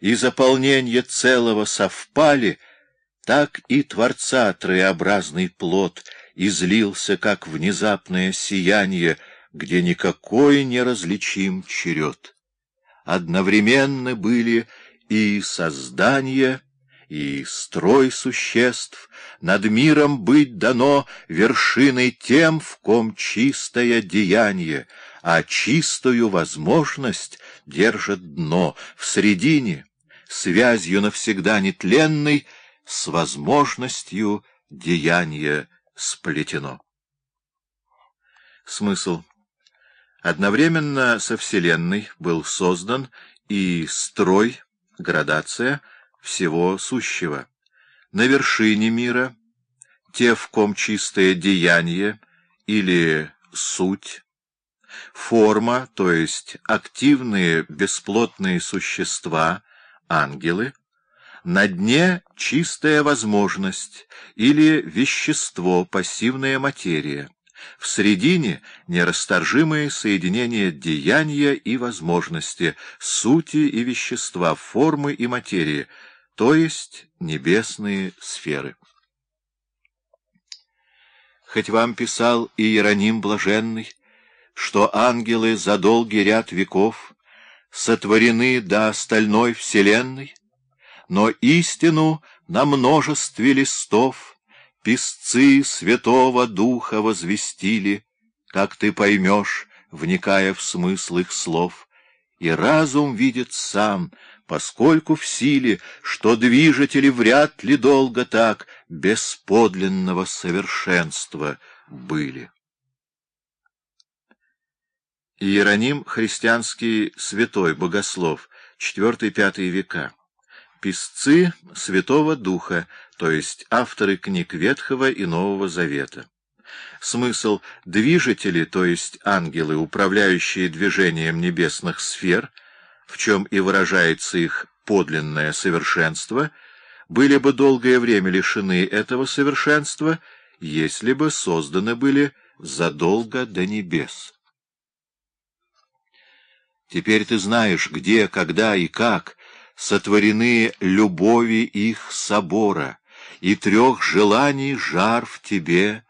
и заполнение целого совпали, так и Творца троеобразный плод излился, как внезапное сияние, где никакой не различим черед. Одновременно были и создание, и строй существ, над миром быть дано вершиной тем, в ком чистое деяние, а чистую возможность держит дно в середине, связью навсегда нетленной, с возможностью деяния сплетено. Смысл. Одновременно со Вселенной был создан и строй, градация всего сущего. На вершине мира те, в ком чистое деяние или суть, форма, то есть активные бесплотные существа, ангелы, на дне чистая возможность или вещество, пассивная материя. В середине нерасторжимые соединения деяния и возможности, сути и вещества, формы и материи, то есть небесные сферы. Хоть вам писал Иероним Блаженный, что ангелы за долгий ряд веков сотворены до остальной вселенной, но истину на множестве листов Песцы Святого Духа возвестили, как ты поймешь, вникая в смысл их слов, и разум видит сам, поскольку в силе, что движители вряд ли долго так без подлинного совершенства были. Иероним христианский святой, богослов, IV-V века. Писцы Святого Духа, то есть авторы книг Ветхого и Нового Завета. Смысл движители, то есть ангелы, управляющие движением небесных сфер, в чем и выражается их подлинное совершенство, были бы долгое время лишены этого совершенства, если бы созданы были задолго до небес. Теперь ты знаешь, где, когда и как сотворены любови их собора, и трех желаний жар в тебе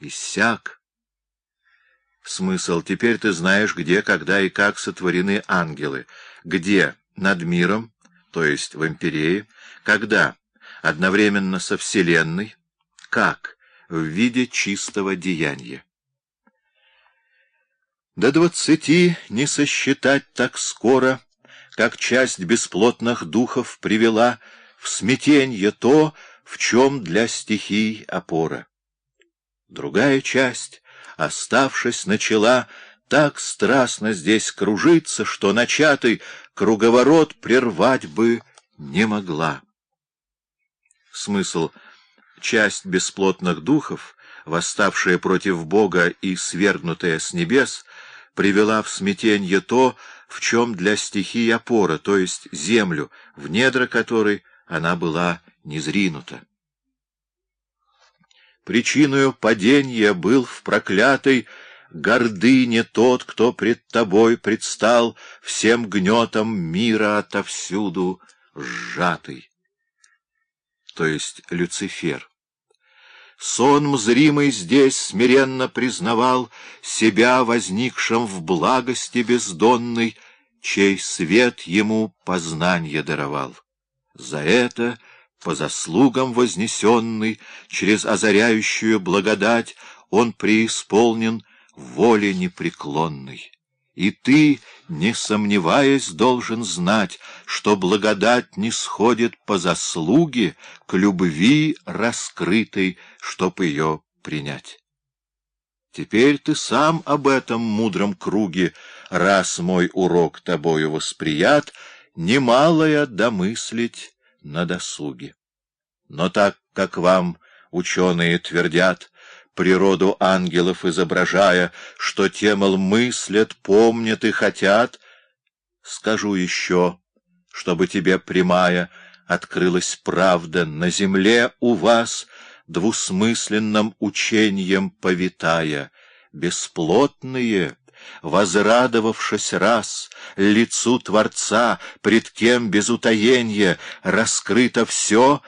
иссяк. Смысл. Теперь ты знаешь, где, когда и как сотворены ангелы. Где? Над миром, то есть в империи. Когда? Одновременно со Вселенной. Как? В виде чистого деяния. До двадцати не сосчитать так скоро — как часть бесплотных духов привела в смятенье то, в чем для стихий опора. Другая часть, оставшись, начала так страстно здесь кружиться, что начатый круговорот прервать бы не могла. Смысл — часть бесплотных духов, восставшая против Бога и свергнутая с небес, привела в смятенье то, в чем для стихий опора, то есть землю, в недра которой она была незринута. Причиною падения был в проклятой гордыне тот, кто пред тобой предстал всем гнетом мира отовсюду сжатый, то есть Люцифер. Сон зримый здесь смиренно признавал себя возникшим в благости бездонной, чей свет ему познанье даровал. За это, по заслугам вознесенный, через озаряющую благодать, он преисполнен воле непреклонной. И ты, не сомневаясь, должен знать, что благодать не сходит по заслуге к любви раскрытой, чтоб ее принять. Теперь ты сам об этом мудром круге, раз мой урок тобою восприят, немалое домыслить на досуге. Но так, как вам ученые твердят, природу ангелов изображая, что те, мол, мыслят, помнят и хотят. Скажу еще, чтобы тебе прямая открылась правда на земле у вас, двусмысленным учением повитая, бесплотные, возрадовавшись раз лицу Творца, пред кем без утаенья раскрыто все